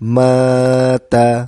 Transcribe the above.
mata.